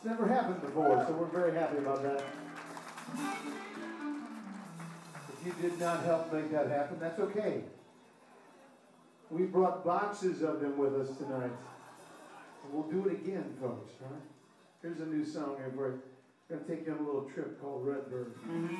It's never happened before, so we're very happy about that. If you did not help make that happen, that's okay. We brought boxes of them with us tonight. And we'll do it again, folks, right? Here's a new song you. We're going to take you on a little trip called Redbird. Mm-hmm.